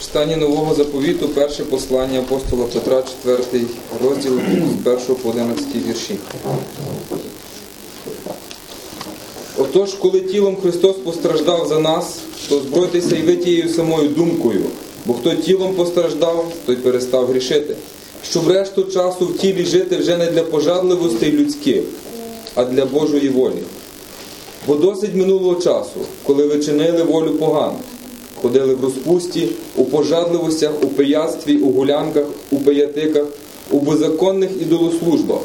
Читання нового заповіту, перше послання апостола Петра, 4 розділ з 1 по 11 вірші. Отож, коли тілом Христос постраждав за нас, то збройтеся і ви тією самою думкою, бо хто тілом постраждав, той перестав грішити. Щоб решту часу в тілі жити вже не для пожадливостей людських, а для Божої волі. Бо досить минулого часу, коли ви чинили волю погану, ходили в розпусті, у пожадливостях, у пияцтві, у гулянках, у пиятиках, у беззаконних ідолослужбах.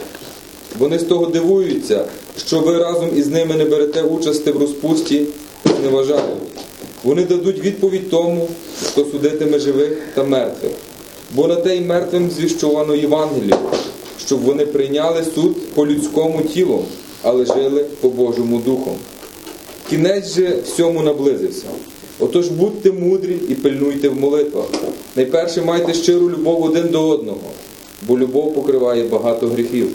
Вони з того дивуються, що ви разом із ними не берете участи в розпусті, не вважають. Вони дадуть відповідь тому, хто судитиме живих та мертвих. Бо на те й мертвим звіщувано Євангелію, щоб вони прийняли суд по людському тілу, але жили по Божому духом. Кінець же всьому наблизився. Отож будьте мудрі і пильнуйте в молитвах. Найперше майте щиру любов один до одного, бо любов покриває багато гріхів.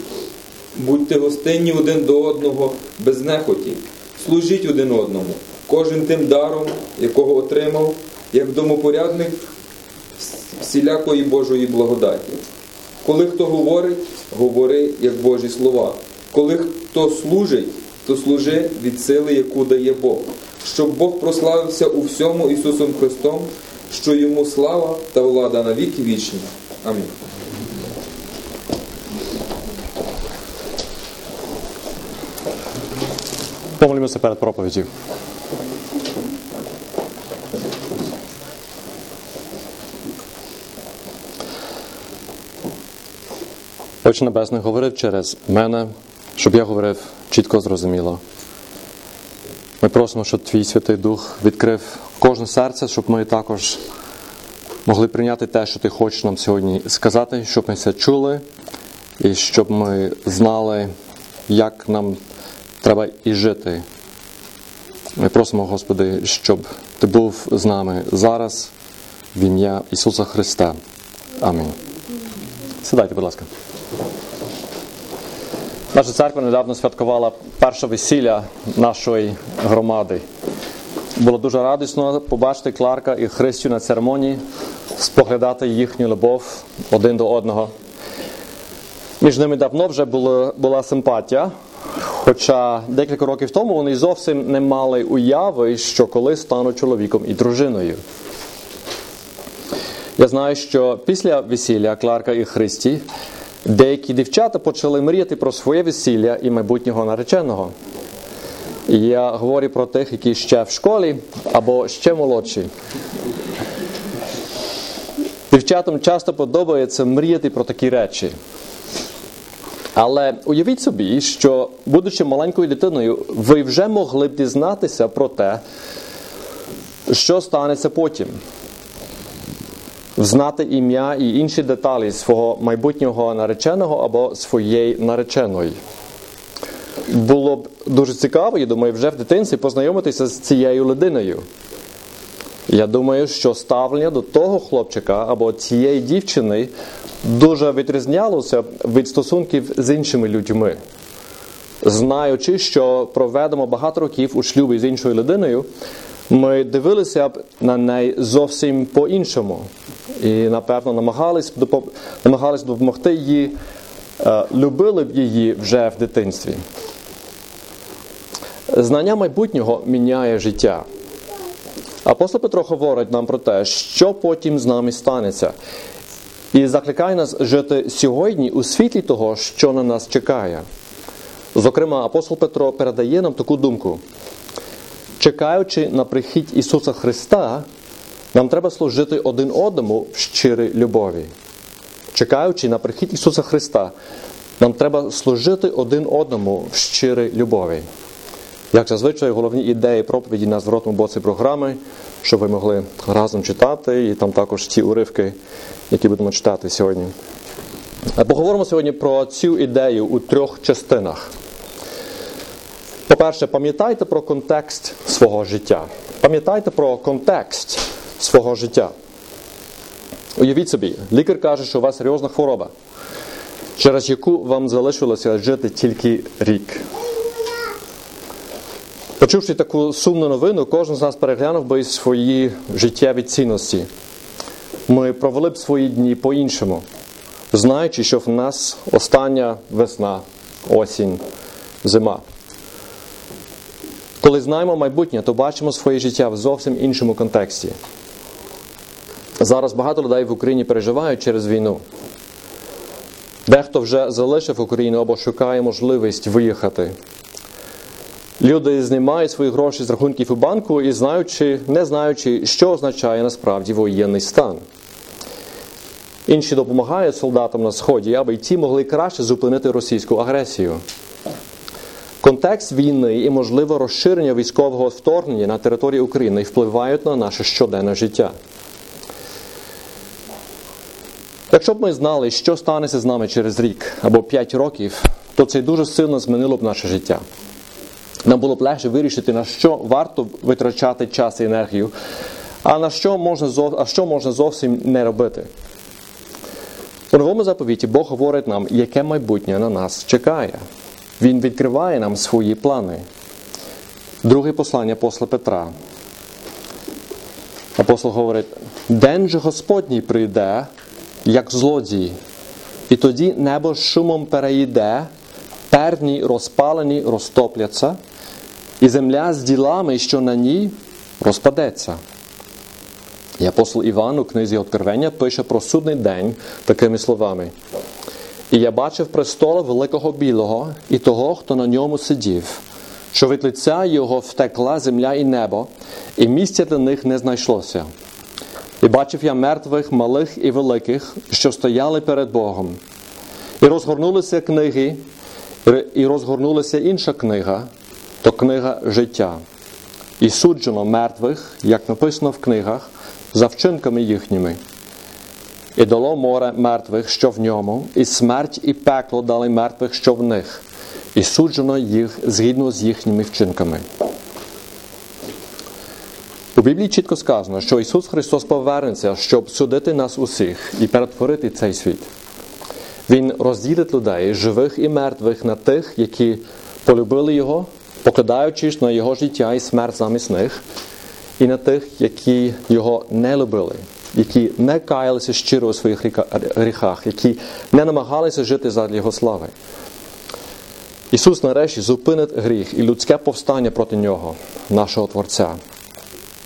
Будьте гостинні один до одного без нехоті, служіть один одному, кожен тим даром, якого отримав, як домопорядник всілякої Божої благодаті. Коли хто говорить, говори як Божі слова. Коли хто служить, то служи від сили, яку дає Бог, щоб Бог прославився у всьому Ісусом Христом, що йому слава та влада на віки вічні. Амінь. Помолімося перед проповіддю. Отче Небесний говорив через мене, щоб я говорив чітко зрозуміло. Ми просимо, щоб Твій Святий Дух відкрив кожне серце, щоб ми також могли прийняти те, що Ти хочеш нам сьогодні сказати, щоб ми це чули, і щоб ми знали, як нам треба і жити. Ми просимо, Господи, щоб Ти був з нами зараз, в ім'я Ісуса Христа. Амінь. Сідайте, будь ласка. Наша церква недавно святкувала перше весілля нашої громади. Було дуже радісно побачити Кларка і Христю на церемонії, споглядати їхню любов один до одного. Між ними давно вже була, була симпатія, хоча декілька років тому вони зовсім не мали уяви, що коли стануть чоловіком і дружиною. Я знаю, що після весілля Кларка і Христі деякі дівчата почали мріяти про своє весілля і майбутнього нареченого. Я говорю про тих, які ще в школі або ще молодші. Дівчатам часто подобається мріяти про такі речі. Але уявіть собі, що, будучи маленькою дитиною, ви вже могли б дізнатися про те, що станеться потім. Знати ім'я і інші деталі свого майбутнього нареченого або своєї нареченої. Було б дуже цікаво, я думаю, вже в дитинстві познайомитися з цією людиною. Я думаю, що ставлення до того хлопчика або цієї дівчини дуже відрізнялося від стосунків з іншими людьми. Знаючи, що проведемо багато років у шлюбі з іншою людиною, ми дивилися б на неї зовсім по-іншому. І, напевно, намагались намагались допомогти їй, любили б її вже в дитинстві. Знання майбутнього міняє життя. Апостол Петро говорить нам про те, що потім з нами станеться, і закликає нас жити сьогодні у світлі того, що на нас чекає. Зокрема, апостол Петро передає нам таку думку. Чекаючи на прихід Ісуса Христа, нам треба служити один одному в щирій любові. Чекаючи на прихід Ісуса Христа, нам треба служити один одному в щирій любові. Як зазвичай, головні ідеї проповіді на зворотному боці програми, щоб ви могли разом читати, і там також ті уривки, які будемо читати сьогодні. Поговоримо сьогодні про цю ідею у трьох частинах. По-перше, пам'ятайте про контекст свого життя. Пам'ятайте про контекст свого життя. Уявіть собі, лікар каже, що у вас серйозна хвороба, через яку вам залишилося жити тільки рік. Почувши таку сумну новину, кожен з нас переглянув би свої життєві цінності. ми провели б свої дні по-іншому, знаючи, що в нас остання весна, осінь, зима. Коли знаємо майбутнє, то бачимо своє життя в зовсім іншому контексті. Зараз багато людей в Україні переживають через війну. Дехто вже залишив Україну або шукає можливість виїхати. Люди знімають свої гроші з рахунків у банку і знаючи, не знаючи, що означає насправді воєнний стан. Інші допомагають солдатам на Сході, аби й ті могли краще зупинити російську агресію. Контекст війни і можливе розширення військового вторгнення на території України впливають на наше щоденне життя. Якщо б ми знали, що станеться з нами через рік або п'ять років, то це дуже сильно змінило б наше життя. Нам було б легше вирішити, на що варто витрачати час і енергію, а на що можна, а що можна зовсім не робити. У новому заповіті Бог говорить нам, яке майбутнє на нас чекає. Він відкриває нам свої плани. Друге послання апостола Петра. Апостол говорить: День же Господній прийде, як злодій, і тоді небо шумом перейде, пердні розпалені розтопляться, і земля з ділами, що на ній, розпадеться. І апостол Іван у книзі Откровення пише про судний день такими словами. І я бачив престола великого білого і того, хто на ньому сидів, що від лиця його втекла земля і небо, і місця для них не знайшлося. І бачив я мертвих, малих і великих, що стояли перед Богом. І розгорнулися книги, і розгорнулася інша книга, то книга життя. І суджено мертвих, як написано в книгах, за вчинками їхніми. І дало море мертвих, що в ньому, і смерть, і пекло дали мертвих, що в них, і суджено їх згідно з їхніми вчинками. У Біблії чітко сказано, що Ісус Христос повернеться, щоб судити нас усіх і перетворити цей світ. Він розділить людей, живих і мертвих, на тих, які полюбили Його, покладаючись на Його життя і смерть замість них, і на тих, які Його не любили, які не каялися щиро у своїх гріхах, які не намагалися жити задля Його слави. Ісус нарешті зупинить гріх і людське повстання проти Нього, нашого Творця.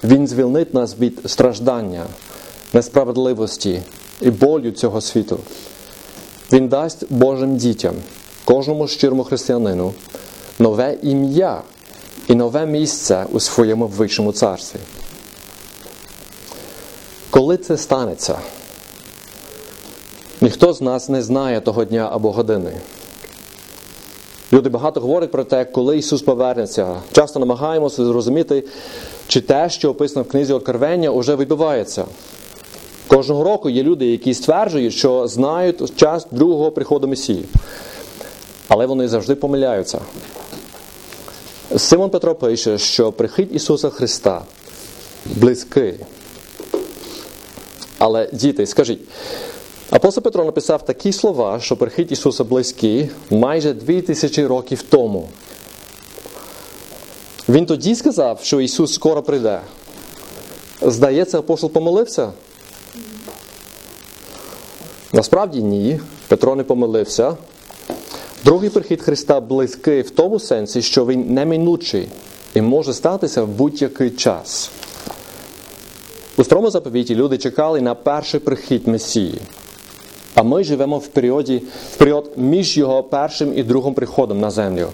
Він звільнить нас від страждання, несправедливості і болю цього світу. Він дасть Божим дітям, кожному щирому християнину, нове ім'я і нове місце у своєму вищому царстві. Коли це станеться, ніхто з нас не знає того дня або години. Люди багато говорять про те, коли Ісус повернеться. Часто намагаємося зрозуміти, чи те, що описано в книзі Откровення, вже відбувається. Кожного року є люди, які стверджують, що знають час другого приходу Месії. Але вони завжди помиляються. Симон Петро пише, що прихід Ісуса Христа близький. Але, діти, скажіть, апостол Петро написав такі слова, що прихід Ісуса близький майже дві тисячі років тому. Він тоді сказав, що Ісус скоро прийде. Здається, апостол помилився? Насправді ні. Петро не помилився. Другий прихід Христа близький в тому сенсі, що Він неминучий і може статися в будь-який час. У старому заповіті люди чекали на перший прихід Месії. А ми живемо в періоді, в період між його першим і другим приходом на землю.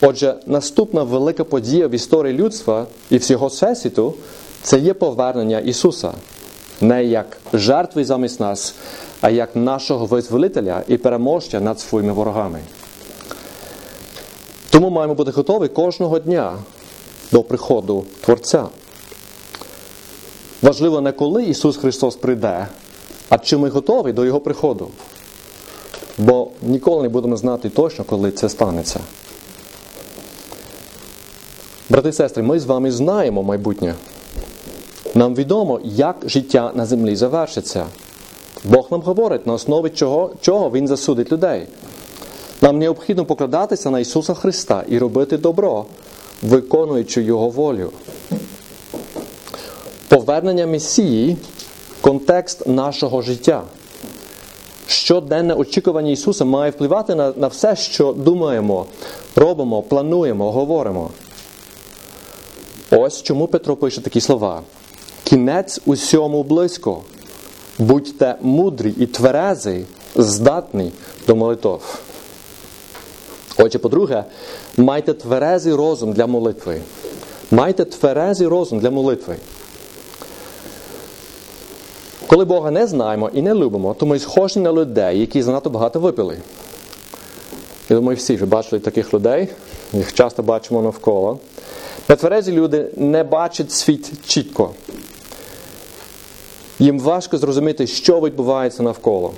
Отже, наступна велика подія в історії людства і всього всесвіту це є повернення Ісуса, не як жертви замість нас, а як нашого визволителя і переможця над своїми ворогами. Тому маємо бути готові кожного дня до приходу Творця. Важливо не коли Ісус Христос прийде, а чи ми готові до Його приходу. Бо ніколи не будемо знати точно, коли це станеться. Брати і сестри, ми з вами знаємо майбутнє. Нам відомо, як життя на землі завершиться. Бог нам говорить, на основі чого, чого Він засудить людей. Нам необхідно покладатися на Ісуса Христа і робити добро, виконуючи Його волю. Повернення Месії контекст нашого життя. Щоденне очікування Ісуса має впливати на, на все, що думаємо, робимо, плануємо, говоримо. Ось чому Петро пише такі слова. Кінець усьому близько. Будьте мудрі і тверезі, здатні до молитв. Отже, по-друге, майте тверезий розум для молитви. Майте тверезий розум для молитви. Коли Бога не знаємо і не любимо, то ми схожі на людей, які занадто багато випили. Я думаю, всі вже бачили таких людей, їх часто бачимо навколо. Нетверезі люди не бачать світ чітко. Їм важко зрозуміти, що відбувається навколо.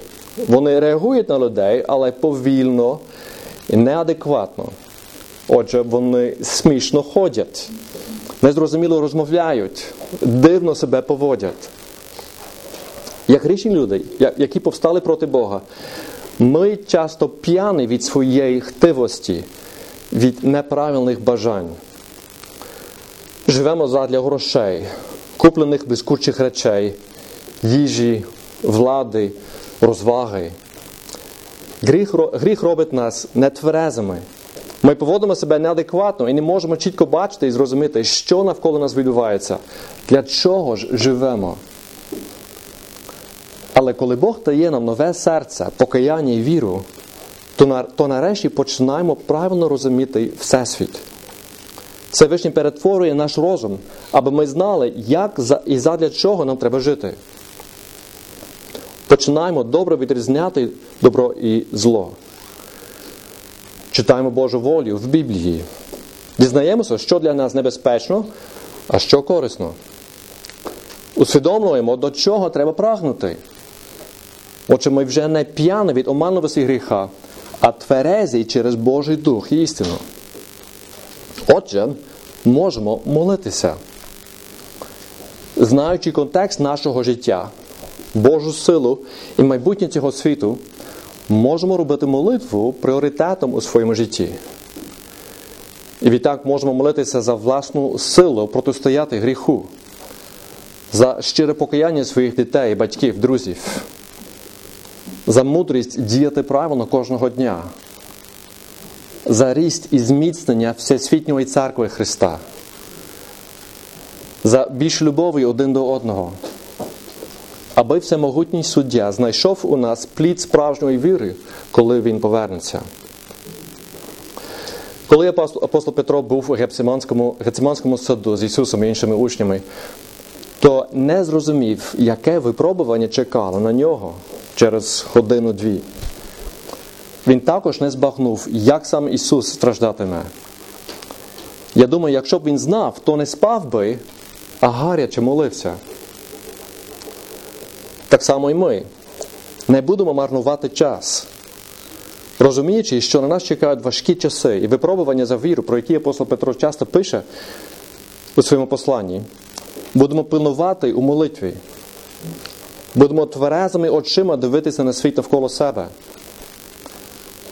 Вони реагують на людей, але повільно і неадекватно. Отже, вони смішно ходять, незрозуміло розмовляють, дивно себе поводять. Як грішні люди, які повстали проти Бога, ми часто п'яні від своєї хтивості, від неправильних бажань. Живемо задля грошей, куплених блискучих речей, їжі, влади, розваги. Гріх, гріх робить нас нетверезими. Ми поводимо себе неадекватно і не можемо чітко бачити і зрозуміти, що навколо нас відбувається, для чого ж живемо. Але коли Бог дає нам нове серце, покаяння і віру, то, нарешті починаємо правильно розуміти Всесвіт. Всевишній перетворює наш розум, аби ми знали, як і задля чого нам треба жити. Починаємо добре відрізняти добро і зло. Читаємо Божу волю в Біблії. Дізнаємося, що для нас небезпечно, а що корисно. Усвідомлюємо, до чого треба прагнути. Отже, ми вже не п'яні від оманливості гріха, а тверезі через Божий Дух і істину. Отже, можемо молитися. Знаючи контекст нашого життя, Божу силу і майбутнє цього світу, можемо робити молитву пріоритетом у своєму житті. І відтак можемо молитися за власну силу протистояти гріху, за щире покаяння своїх дітей, батьків, друзів, за мудрість діяти правильно кожного дня, за ріст і зміцнення Всесвітньої церкви Христа, за більш любові один до одного аби всемогутній суддя знайшов у нас плід справжньої віри, коли він повернеться. Коли апостол Петро був у Гециманському, Гециманському саду з Ісусом і іншими учнями, то не зрозумів, яке випробування чекало на нього через годину-дві. Він також не збагнув, як сам Ісус страждатиме. Я думаю, якщо б він знав, то не спав би, а гаряче молився. Так само і ми не будемо марнувати час, розуміючи, що на нас чекають важкі часи і випробування за віру, про які апостол Петро часто пише у своєму посланні, будемо пильнувати у молитві, будемо тверезими очима дивитися на світ навколо себе.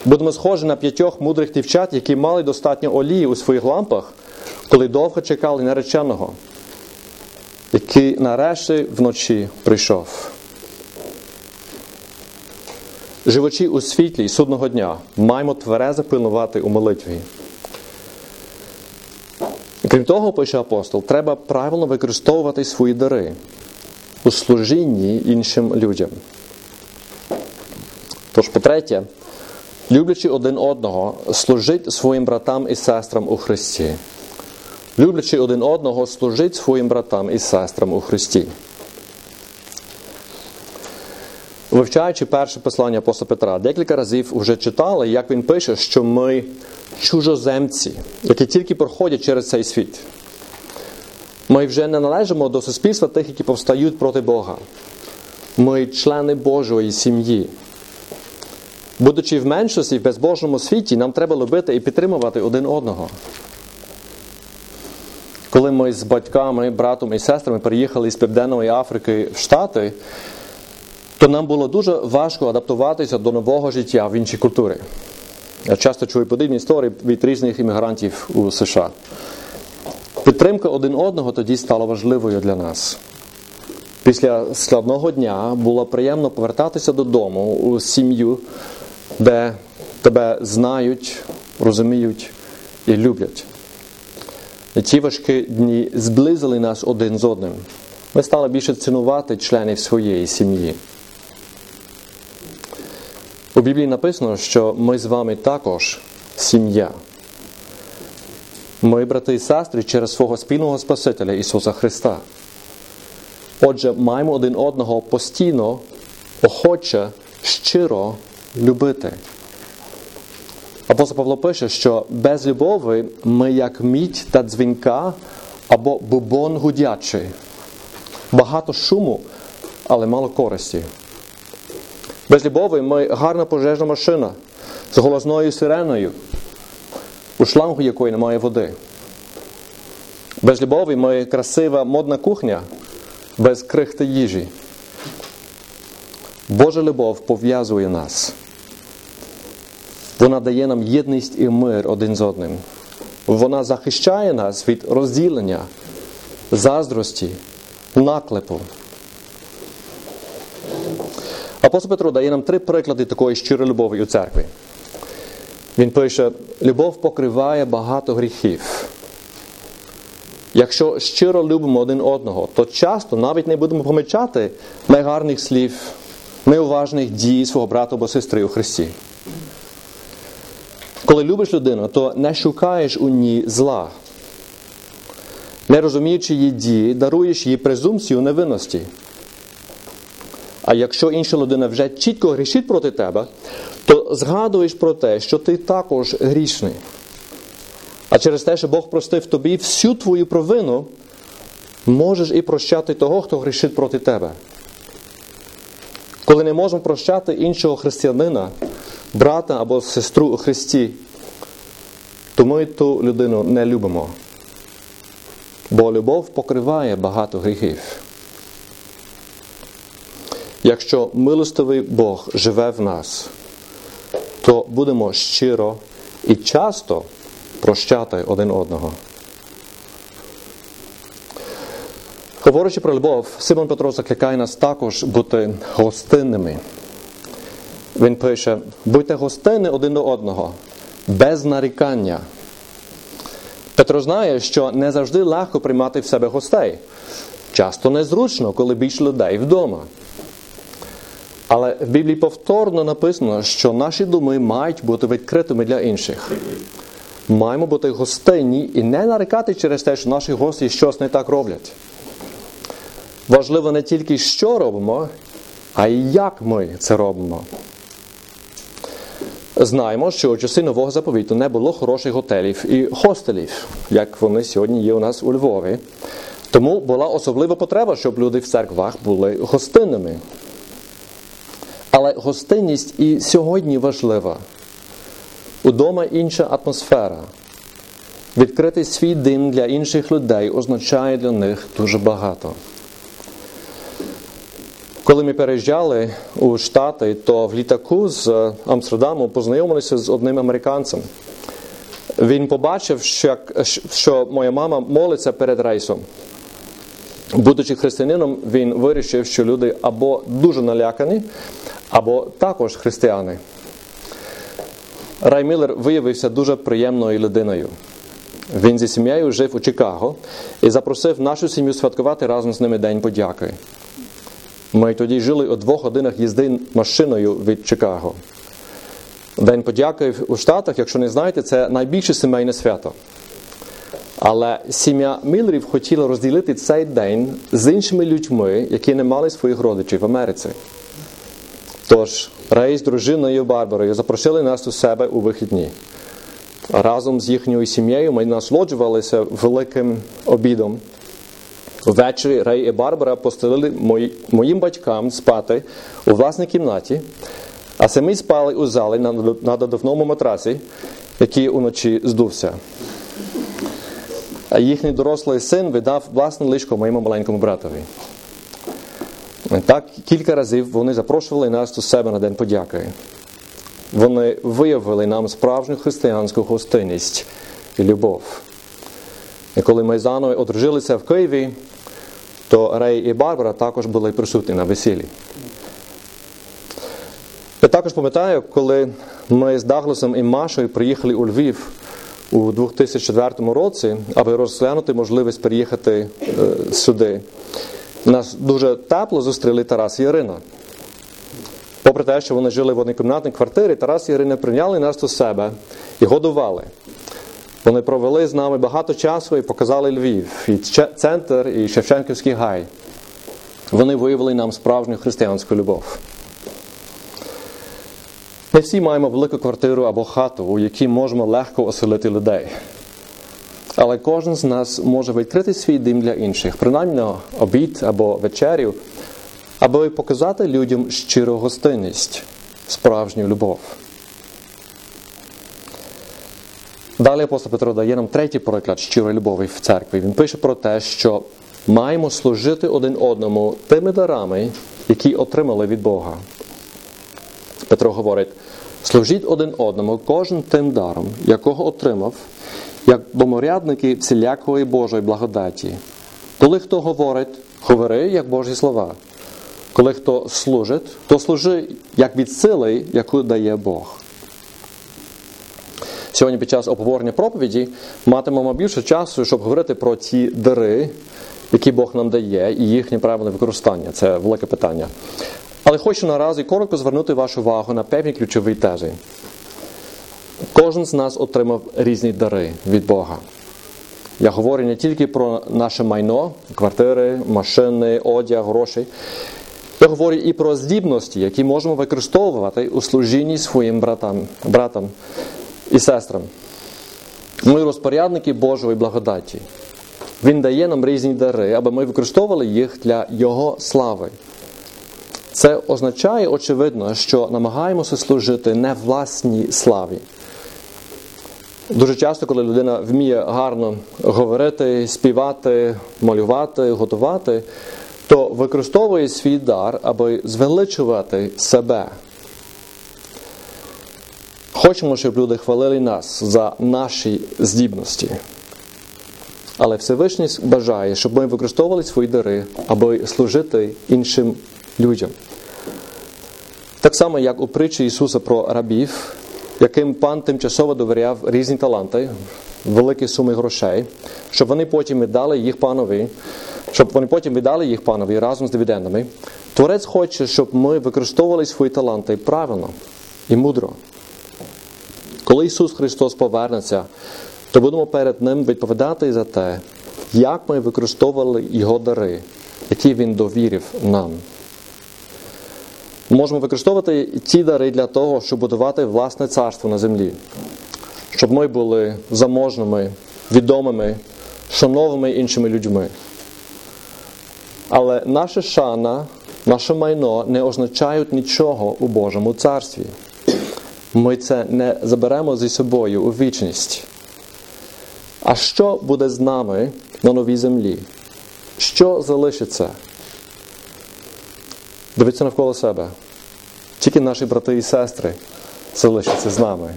Будемо схожі на п'ятьох мудрих дівчат, які мали достатньо олії у своїх лампах, коли довго чекали нареченого, який нарешті вночі прийшов. Живучи у світлі судного дня, маємо тверезо пильнувати у молитві. Крім того, пише апостол, треба правильно використовувати свої дари у служінні іншим людям. Тож, по-третє, люблячи один одного, служить своїм братам і сестрам у Христі. Люблячи один одного, служить своїм братам і сестрам у Христі. Вивчаючи перше послання апостола Петра, декілька разів вже читали, як він пише, що ми чужоземці, які тільки проходять через цей світ. Ми вже не належимо до суспільства тих, які повстають проти Бога. Ми члени Божої сім'ї. Будучи в меншості в безбожному світі, нам треба любити і підтримувати один одного. Коли ми з батьками, братом і сестрами переїхали з Південної Африки в Штати, то нам було дуже важко адаптуватися до нового життя в іншій культурі. Я часто чую подібні історії від різних іммігрантів у США. Підтримка один одного тоді стала важливою для нас. після складного дня було приємно повертатися додому у сім'ю, де тебе знають, розуміють і люблять. І ті важкі дні зблизили нас один з одним. Ми стали більше цінувати членів своєї сім'ї. У Біблії написано, що ми з вами також сім'я. Ми, брати і сестри, через свого спільного Спасителя Ісуса Христа. Отже, маємо один одного постійно, охоче, щиро любити. Апостол Павло пише, що без любові ми як мідь та дзвінка або бубон гудячий. Багато шуму, але мало користі. Без любові ми гарна пожежна машина з голосною сиреною, у шлангу якої немає води. Без любові ми красива модна кухня без крихти їжі. Божа любов пов'язує нас. Вона дає нам єдність і мир один з одним. Вона захищає нас від розділення, заздрості, наклепу. Апостол Петро дає нам три приклади такої щирої любові у церкві. Він пише: любов покриває багато гріхів. Якщо щиро любимо один одного, то часто навіть не будемо помічати негарних слів, неуважних дій свого брата або сестри у Христі. Коли любиш людину, то не шукаєш у ній зла. Не розуміючи її дії, даруєш їй презумпцію невинності. А якщо інша людина вже чітко грішить проти тебе, то згадуєш про те, що ти також грішний. А через те, що Бог простив тобі всю твою провину, можеш і прощати того, хто грішить проти тебе. Коли не можемо прощати іншого християнина, брата або сестру у Христі, то ми ту людину не любимо. Бо любов покриває багато гріхів. Якщо милостивий Бог живе в нас, то будемо щиро і часто прощати один одного. Говорячи про любов, Симон Петро закликає нас також бути гостинними. Він пише: будьте гостинні один до одного, без нарікання. Петро знає, що не завжди легко приймати в себе гостей. Часто незручно, коли більше людей вдома. Але в Біблії повторно написано, що наші думи мають бути відкритими для інших. Маємо бути гостинні і не нарікати через те, що наші гості щось не так роблять. Важливо не тільки що робимо, а й як ми це робимо. Знаємо, що у часи нового заповіту не було хороших готелів і хостелів, як вони сьогодні є у нас у Львові. Тому була особлива потреба, щоб люди в церквах були гостинними. Але гостинність і сьогодні важлива. Удома інша атмосфера. Відкрити свій дим для інших людей означає для них дуже багато. Коли ми переїжджали у Штати, то в літаку з Амстердаму познайомилися з одним американцем. Він побачив, що, що моя мама молиться перед рейсом. Будучи християнином, він вирішив, що люди або дуже налякані, або також християни. Рай Міллер виявився дуже приємною людиною. Він зі сім'єю жив у Чикаго і запросив нашу сім'ю святкувати разом з ними День подяки. Ми тоді жили у двох годинах їзди машиною від Чикаго. День подяки у Штатах, якщо не знаєте, це найбільше сімейне свято. Але сім'я Міллерів хотіла розділити цей день з іншими людьми, які не мали своїх родичів в Америці. Тож, Рей з дружиною Барбарою запросили нас у себе у вихідні. Разом з їхньою сім'єю ми насолоджувалися великим обідом. Ввечері Рей і Барбара постелили мої, моїм батькам спати у власній кімнаті, а самі спали у залі на, на додавному матрасі, який уночі здувся. А їхній дорослий син видав власне ліжко моєму маленькому братові. Так, кілька разів вони запрошували нас до себе на День подяки. Вони виявили нам справжню християнську гостинність і любов. І коли ми заново одружилися в Києві, то Рей і Барбара також були присутні на весіллі. Я також пам'ятаю, коли ми з Дагласом і Машою приїхали у Львів у 2004 році, аби розглянути можливість переїхати е, сюди. Нас дуже тепло зустріли Тарас і Ірина. Попри те, що вони жили в однокімнатній квартирі, Тарас і Ірина прийняли нас до себе і годували. Вони провели з нами багато часу і показали Львів, і центр, і Шевченківський гай. Вони виявили нам справжню християнську любов. Ми всі маємо велику квартиру або хату, у якій можемо легко оселити людей. Але кожен з нас може відкрити свій дім для інших, принаймні на обід або вечерю, аби показати людям щиру гостинність, справжню любов. Далі апостол Петро дає нам третій приклад щирої любові в церкві. Він пише про те, що маємо служити один одному тими дарами, які отримали від Бога. Петро говорить: служіть один одному кожен тим даром, якого отримав, як доморядники всілякої Божої благодаті. Коли хто говорить, говори, як Божі слова. Коли хто служить, то служи як від сили, яку дає Бог. Сьогодні під час обговорення проповіді матимемо більше часу, щоб говорити про ті дари, які Бог нам дає, і їхнє правильне використання. Це велике питання. Але хочу наразі коротко звернути вашу увагу на певні ключові тези. Кожен з нас отримав різні дари від Бога. Я говорю не тільки про наше майно, квартири, машини, одяг, гроші. Я говорю і про здібності, які можемо використовувати у служінні своїм братам, братам і сестрам. Ми розпорядники Божої благодаті. Він дає нам різні дари, аби ми використовували їх для Його слави. Це означає, очевидно, що намагаємося служити не власній славі. Дуже часто, коли людина вміє гарно говорити, співати, малювати, готувати, то використовує свій дар, аби звеличувати себе. Хочемо, щоб люди хвалили нас за наші здібності. Але Всевишній бажає, щоб ми використовували свої дари, аби служити іншим людям. Так само, як у притчі Ісуса про рабів, яким пан тимчасово довіряв різні таланти, великі суми грошей, щоб вони потім віддали їх панові, щоб вони потім віддали їх панові разом з дивідендами. Творець хоче, щоб ми використовували свої таланти правильно і мудро. Коли Ісус Христос повернеться, то будемо перед Ним відповідати за те, як ми використовували Його дари, які Він довірив нам. Можемо використовувати ті дари для того, щоб будувати власне царство на землі, щоб ми були заможними, відомими, шановними іншими людьми. Але наша шана, наше майно не означають нічого у Божому царстві. Ми це не заберемо зі собою у вічність. А що буде з нами на новій землі? Що залишиться? Дивіться навколо себе. Тільки наші брати і сестри залишаться з нами.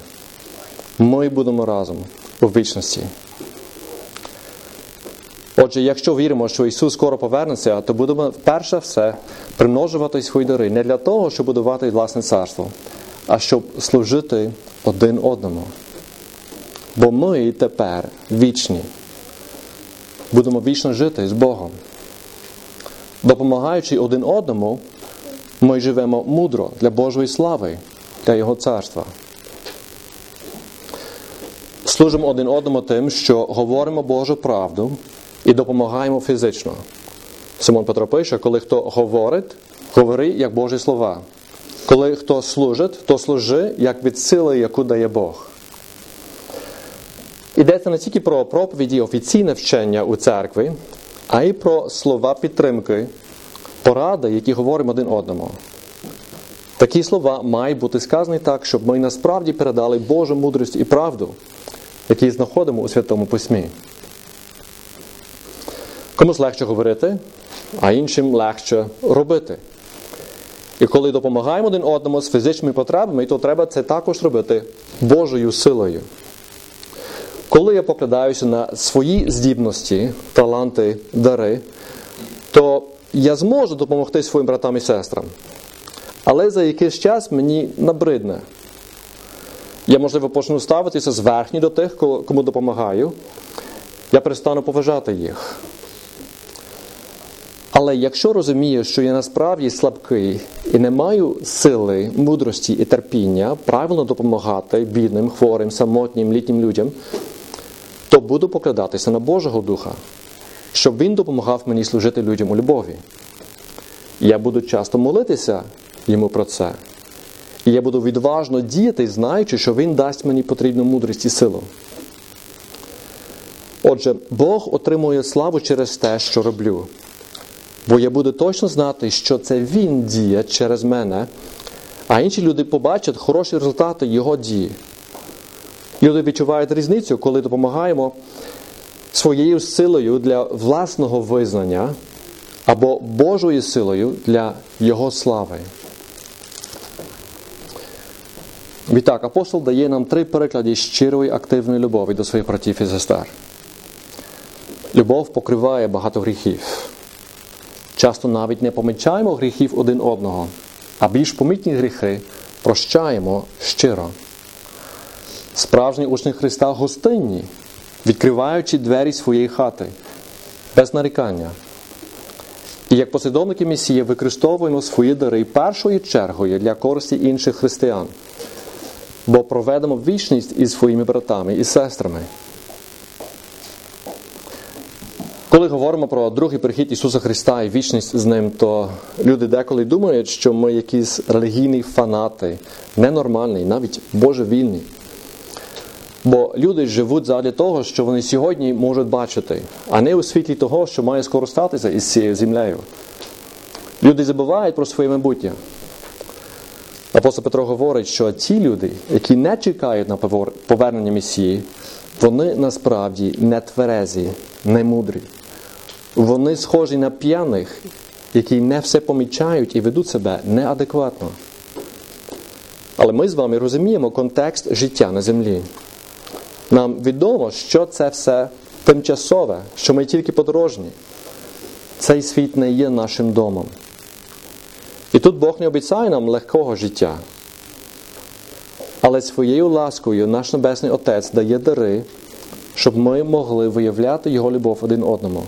Ми будемо разом у вічності. Отже, якщо віримо, що Ісус скоро повернеться, то будемо перше все примножувати свої дари не для того, щоб будувати власне царство, а щоб служити один одному. Бо ми тепер вічні. Будемо вічно жити з Богом. Допомагаючи один одному, ми живемо мудро для Божої слави, для Його царства. Служимо один одному тим, що говоримо Божу правду і допомагаємо фізично. Симон Петро пише, коли хто говорить, говори як Божі слова. Коли хто служить, то служи як від сили, яку дає Бог. Йдеться не тільки про проповіді офіційне вчення у церкві, а й про слова підтримки, поради, які говоримо один одному. Такі слова мають бути сказані так, щоб ми насправді передали Божу мудрість і правду, які знаходимо у Святому Письмі. Комусь легше говорити, а іншим легше робити. І коли допомагаємо один одному з фізичними потребами, то треба це також робити Божою силою. Коли я покладаюся на свої здібності, таланти, дари, то я зможу допомогти своїм братам і сестрам. Але за якийсь час мені набридне. Я, можливо, почну ставитися зверхні до тих, кому допомагаю. Я перестану поважати їх. Але якщо розумію, що я насправді слабкий і не маю сили, мудрості і терпіння правильно допомагати бідним, хворим, самотнім, літнім людям, то буду покладатися на Божого Духа, щоб Він допомагав мені служити людям у любові. Я буду часто молитися йому про це. І я буду відважно діяти, знаючи, що Він дасть мені потрібну мудрість і силу. Отже, Бог отримує славу через те, що роблю. Бо я буду точно знати, що це Він діє через мене, а інші люди побачать хороші результати Його дії. Люди відчувають різницю, коли допомагаємо своєю силою для власного визнання або Божою силою для Його слави. Відтак, апостол дає нам три приклади щирої активної любові до своїх братів і сестер. Любов покриває багато гріхів. Часто навіть не помічаємо гріхів один одного, а більш помітні гріхи прощаємо щиро. Справжні учні Христа гостинні, відкриваючи двері своєї хати, без нарікання. І як послідовники Месії використовуємо свої дари першою чергою для користі інших християн, бо проведемо вічність із своїми братами і сестрами. Коли говоримо про другий прихід Ісуса Христа і вічність з Ним, то люди деколи думають, що ми якісь релігійні фанати, ненормальні, навіть божевільні. Бо люди живуть задля того, що вони сьогодні можуть бачити, а не у світлі того, що має скоро статися із цією землею. Люди забувають про своє майбутнє. Апостол Петро говорить, що ті люди, які не чекають на повернення Месії, вони насправді не тверезі, не мудрі. Вони схожі на п'яних, які не все помічають і ведуть себе неадекватно. Але ми з вами розуміємо контекст життя на землі. Нам відомо, що це все тимчасове, що ми тільки подорожні. Цей світ не є нашим домом. І тут Бог не обіцяє нам легкого життя. Але своєю ласкою наш Небесний Отець дає дари, щоб ми могли виявляти Його любов один одному,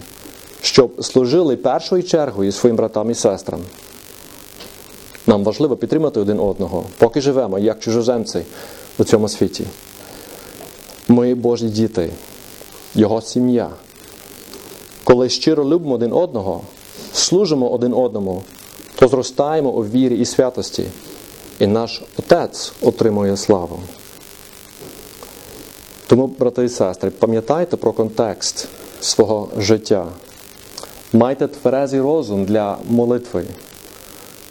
щоб служили першою чергою своїм братам і сестрам. Нам важливо підтримати один одного, поки живемо, як чужоземці у цьому світі. Ми Божі діти, Його сім'я. Коли щиро любимо один одного, служимо один одному, то зростаємо у вірі і святості, і наш Отець отримує славу. Тому, брати і сестри, пам'ятайте про контекст свого життя. Майте тверезий розум для молитви.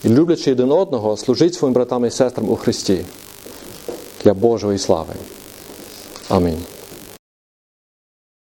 І люблячи один одного, служіть своїм братам і сестрам у Христі для Божої слави. Амінь.